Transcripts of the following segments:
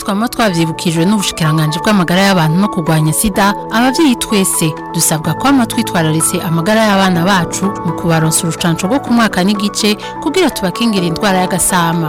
twaba twabyibukijwe n'ubushikiranganji bw'amagara y'abantu no kurwanya sida ababyeyi twese dusabwa kwama twitwararise amagara y'abana bacu mu kubaronsa urucanco rwo ku mwaka n'igice kugira tubakingira indwara y'agasama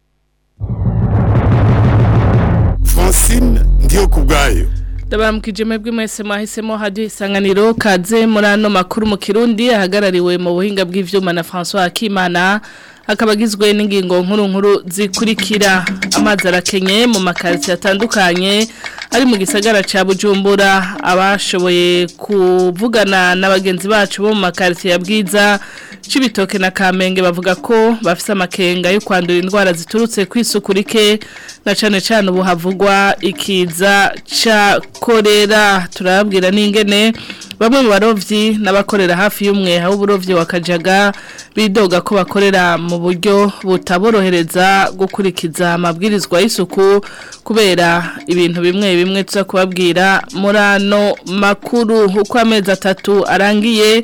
bamukije mwebwe mwese mwahisemo hadiyo isanganiro kaze muri ano makuru mu kirundi ahagarariwe mu buhinga bw'ibyuma na François akimana akaba agizwe n'ingingo nkuru nkuru zikurikira amazi arakenye mu makazi atandukanye ari mu gisagara cya bujumbura abashoboye kuvugana na bagenzi bacu bo mu makaritsiye ya bwiza cy'ibitoke na kamenge bavuga ko bafite amakenga yo kwandura indwara ziturutse ku isuku na cyane cyane ubuhavugwa ikiza cya korera turababwira n'ingene bamwe mu barovyi n'abakorera hafi y'umwe aho uburovyi wakajaga bidoga ko bakorera mu buryo butaborohereza gukurikiza amabwirizwa y'isuku kubera ibintu bimwe bimwe tuza kubabwira murano makuru uko amezi atatu arangiye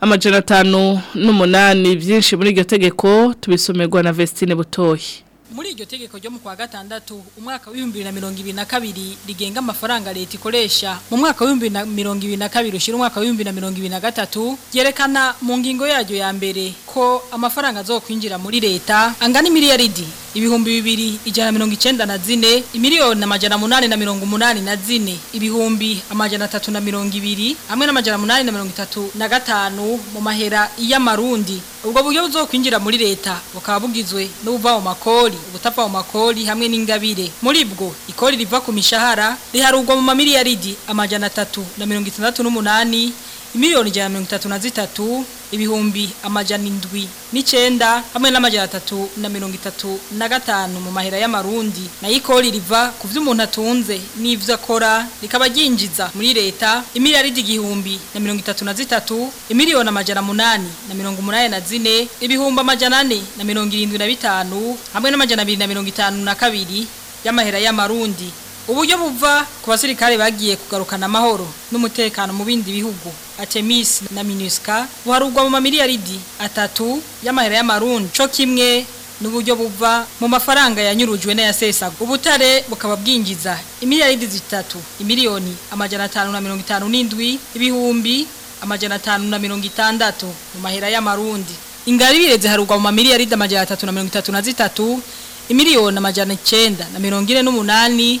amajana atanu n'umunani byinshi muri iryo tegeko tubisomerwa na Vestine Butoyi muri iryo tegeko ryo mu kwa gatandatu umwaka w'ibihumbi na mirongo ibiri na kabiri rigenga amafaranga leta ikoresha mu mwaka w'ibihumbi na mirongo ibiri na kabiri ushyira umwaka w'ibihumbi na mirongo ibiri na gatatu ryerekana mu ngingo yaryo ya mbere ko amafaranga azokwinjira muri leta angana imiliyaridi ibihumbi bibiri ijana mirongo icyenda na zine imiliyoni amajana munani na mirongo umunani na zine ibihumbi amajana atatu na mirongo ibiri hamwe n'amajana munani na mirongo itatu na gatanu mu mahera y'amarundi ubwo buryo buzokwinjira muri leta bukaba bugizwe n'ubuva mu makori ubutapfa mu makori hamwe n'ingabire muri bwo ikori riva ku mishahara riharugwa mu mamiliyaridi amajana atatu na mirongo itandatu n'umunani imiliyoni ijana na mirongo itatu na zitatu ibihumbi amajana indwi n'icenda hamwe n'amajana atatu na mirongo itatu na gatanu mu mahera y'amarundi nayo ikori riva ku byo umuntu atunze n'ibyo akora rikaba ryinjiza muri leta imiliyaridi igihumbi na mirongo itatu na zitatu imiliyoni amajana munani na mirongo umunani na zine ibihumbi amajana ane na mirongo irindwi na bitanu hamwe n'amajana abiri na mirongo itanu na kabiri y'amahera y'amarundi uburyo buva ku basirikare bagiye kugarukana amahoro n'umutekano mu bindi bihugu atemisi na minusika buharugwa mu mamiliyaridi atatu y'amahera y'amarundi cyo kimwe n'uburyo buva mu mafaranga yanyurujwe n'ayasesaga ubutare bukaba bwinjiza imiliyaridi zitatu imiliyoni amajana atanu na mirongo itanu n'indwi ibihumbi amajana atanu na mirongo itandatu mu mahera y'amarundi ingari bireze harugwa mu mamiliyaridi amajana atatu na mirongo itatu na zitatu imiliyoni amajana icyenda na mirongo ine n'umunani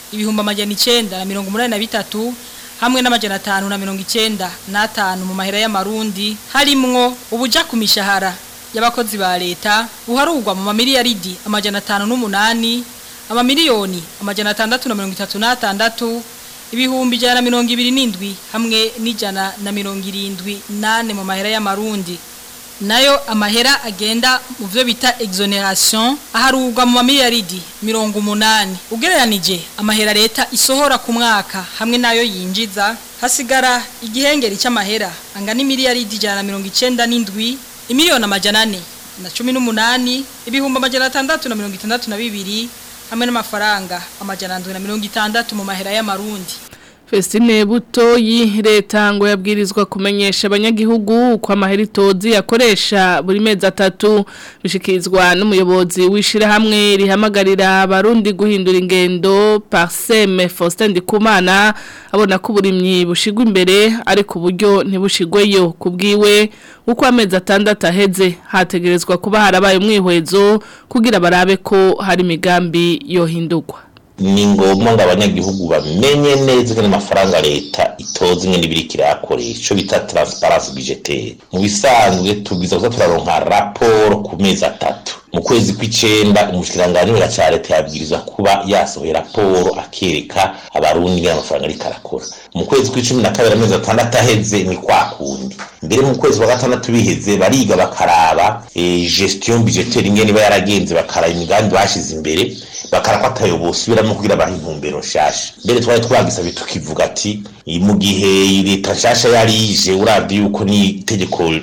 ibihumbi amajana icyenda na mirongo umunani na bitatu hamwe n'amajana atanu na mirongo icyenda n'atanu mu mahera y'amarundi harimwo ubuja ku mishahara y'abakozi ba leta buharugwa mu mamiliyaridi amajana atanu n'umunani amamiliyoni amajana atandatu na mirongo itatu n'atandatu ibihumbi ijana na mirongo ibiri n'indwi hamwe n'ijana na mirongo irindwi nane mu mahera y'amarundi nayo amahera agenda mu byo bita exoneration aharugwa mu mamiliyaridi mirongo umunani ugereranije amahera leta isohora ku mwaka hamwe nayo yinjiza hasigara igihengeri cy'amahera angana imiliyaridi ijana na mirongo icyenda n'indwi imiliyoni amajana ane na cumi n'umunani ibihumbi amajana atandatu na mirongo itandatu na bibiri hamwe n'amafaranga amajana na mirongo itandatu mu mahera y'amarundi Festine buto y'Leta ngo yabwirizwa kumenyesha abanyagihugu kwa maheritozi yakoresha buri mezi atatu bishikirizwa n'umuyobozi wishira hamwe rihamagarira abarundi guhindura ingendo Parseme Faustin Ndikumana abona ko uburimyi bushigwa imbere ariko uburyo ntibushigweyo kubwiwe uko amezi atandatu aheze hategerezwa kuba harabaye umwihwezo kugira barabe ko hari imigambi yohindurwa ni ngombwa ngo abanyagihugu bamenye neza ko amafaranga leta itoza ingene ibiriko irayakoresha ico bita transparansi budgetaire mu bisanzwe tubwiza kuza turaronka raporo ku mezi atatu mu kwezi kw'icenda umushikiranganjira ca leta yabwirizwa kuba yasohoye raporo akereka abarundi n’amafaranga amafaranga ariko mu kwezi kw'icumi na kabiri amezi atandatu aheze ni kwa kundi mbere mu kwezi kwa gatandatu biheze bariga bakaraba e, gestion budgetaire ingene iba yaragenze bakaraba imigambi bashize imbere bakarako atayo bosubiramo kugira abaha intumbero nshasha mbere twari twagisabe tukivuga ati mu gihe leta nshasha yari yije urabye yuko n'itegeko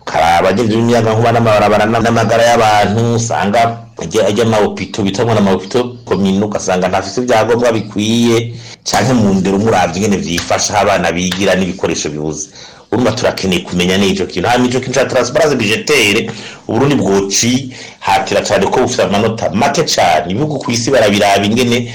ukaraba agenda n'imiyagankuba n'amabarabara n'amagara y'abantu usanga ajya amawopito bitamwa n'amawopito komini ugasanga ntafite ibyangombwa bikwiye cyangwa mu ndero umurabyo ingene byifasha aho abana bigira n'ibikoresho bibuze urumva turakeneye kumenya n'icyo kintu hanyuma icyo kintu cya taransiparanse bijetere uburundi bwoci hatira cyane ko bufite amanota make cyane ibihugu ku isi barabiraba ingene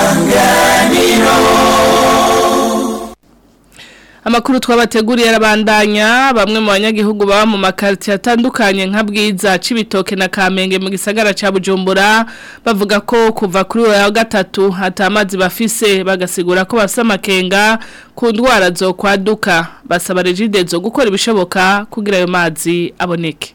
isanganiro amakuru twabateguriye arabandanya bamwe mu banyagihugu baba mu makaritiye atandukanye nka bwiza cibitoke na kamenge mu gisagara cya bujumbura bavuga ko kuva kuri uyu wa gatatu hata amazi bafise bagasigura ko basa amakenga ku ndwara zo kwaduka basaba regidezo gukora ibishoboka kugira ayo mazi aboneke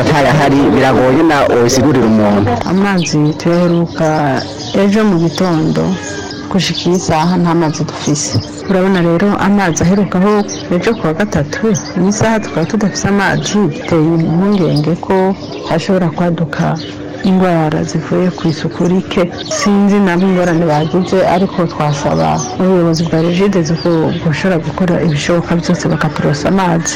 atarahari biragoye na usigurira umuntu amazi tuyaheruka ejo mu gitondo gushika iyi saha nta mazi dufise urabona rero amazi aherukaho ejo kuwa gatatu iyi isaha tukaba tudafise amazi biteye impungenge ko hashobora kwaduka indwara zivuye ku isuku rike sinzi naba ingorane bagize ariko twasaba ubuyobozi bwa rigide bushobora gukora ibishoboka byose bakaturosa amazi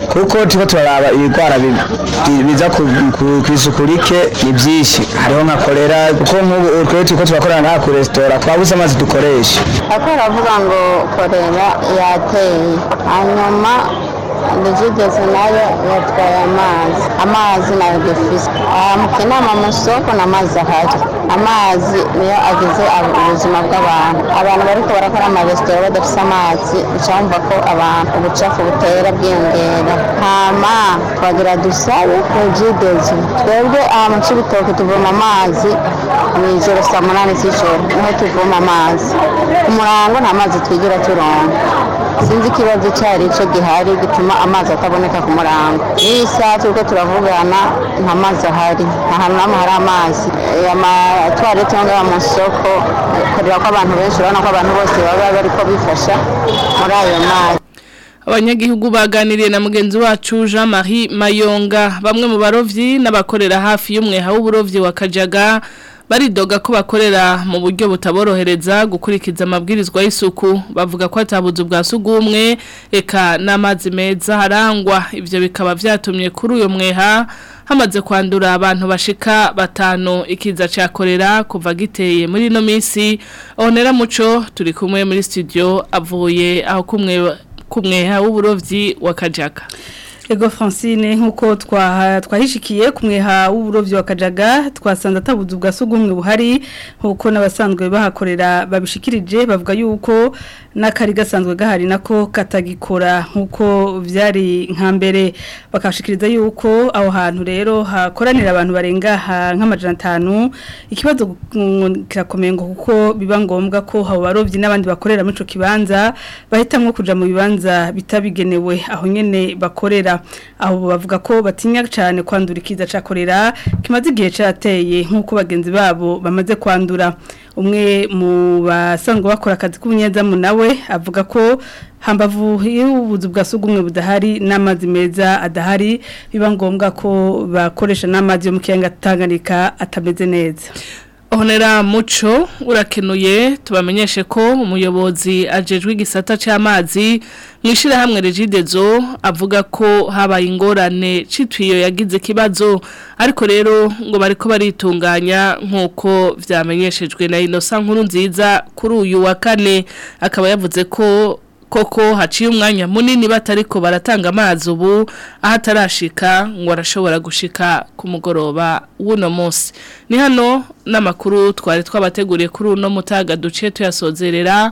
kuko tuba turaraba ibirwara biza ku isuku rike ni byinshi hariho nka korera kuko nk'ubu twari turiko turakorera nka ku resitora twabuze amazi dukoresha ako aravuga ngo korera yateye hanyuma bijigeze nayo yatwaye amazi amazi nayo dufise amukenama mu n'amazi ahari amazi niyo ageze ubuzima bw'abantu abantu bariko barakora amaresitora badafise amazi uca ko abantu ubucafu butera bwiyongera hama twagira dusabe kujidezi twebwe aha mu cibitoke tuvoma amazi mw'ijoro saa munani z'ijoro niho tuvoma amazi ku murango nta mazi twigira turonka sinzi ikibazo icyo ari cyo gihari gituma amazi ataboneka ku murango n'iyi saha turavugana nta mazi ahari nta hantu n'amwe hari amazi amatuwarete ngaha mu isoko kureba ko abantu benshi urabona ko abantu bose baba bariko bifasha muri ayo mazi abanyagihugu baganiriye na mugenzi wacu Jean Marie Mayonga bamwe mu barovyi n'abakorera hafi y'umwe w'uburovyi wa Kajaga baridoga ko bakorera mu buryo butaborohereza gukurikiza amabwirizwa y'isuku bavuga ko atabuze bwa sugumwe eka n'amazi meza harangwa ivyo bikaba vyatumye kuri uyo mweha hamaze kwandura abantu bashika batanu ikiza cya korera kuva giteye muri ino minsi onera muco turi kumwe muri studio avuye aho kumwe kumweha w'uburovyi wa Kajaka Ego Francine nkuko twahishikiye ku mweha w'uburobyi wa Kajaga twasanze atabuzu bwa sugumwe buhari nkuko n'abasanzwe bahakorera babishikirije bavuga yuko n'akari gasanzwe gahari nako katagikora nkuko byari nka mbere bakashikiriza yuko aho hantu rero hakoranira abantu barenga nk'amajana atanu ikibazo kirakomeye ngo kuko biba ngombwa ko abo barobyi n'abandi bakorera muri icyo kibanza bahitamwo kujya mu bibanza bitabigenewe aho nyine bakorera abo bavuga ko batinya cyane kwandura ikiza cya kimaze igihe cyateye nk'uko bagenzi babo bamaze kwandura umwe mu basanzwe bakora akazi k'ubunyezamu nawe avuga ko hambavu y'ubuzu bwa sugumwe budahari n'amazi meza adahari biba ngombwa ko bakoresha n'amazi yo mu kiyaga atameze neza Honera muco urakenuye tubamenyeshe ko umuyobozi ajejwe igisata cy'amazi mu ishyirahamwe regidezo avuga ko habaye ingorane citwiyo yagize kibazo ariko rero ngo bari ko baritunganya nk'uko byamenyeshejwe na inosa nkuru nziza kuri uyu wa kane akaba yavuze ko koko haciye umwanya munini batariko baratanga amazi ubu ahatarashika ngo arashobora gushika ku mugoroba w'uno munsi ni hano n'amakuru twari twabateguriye kuri uno mutaga duce tuyasozerera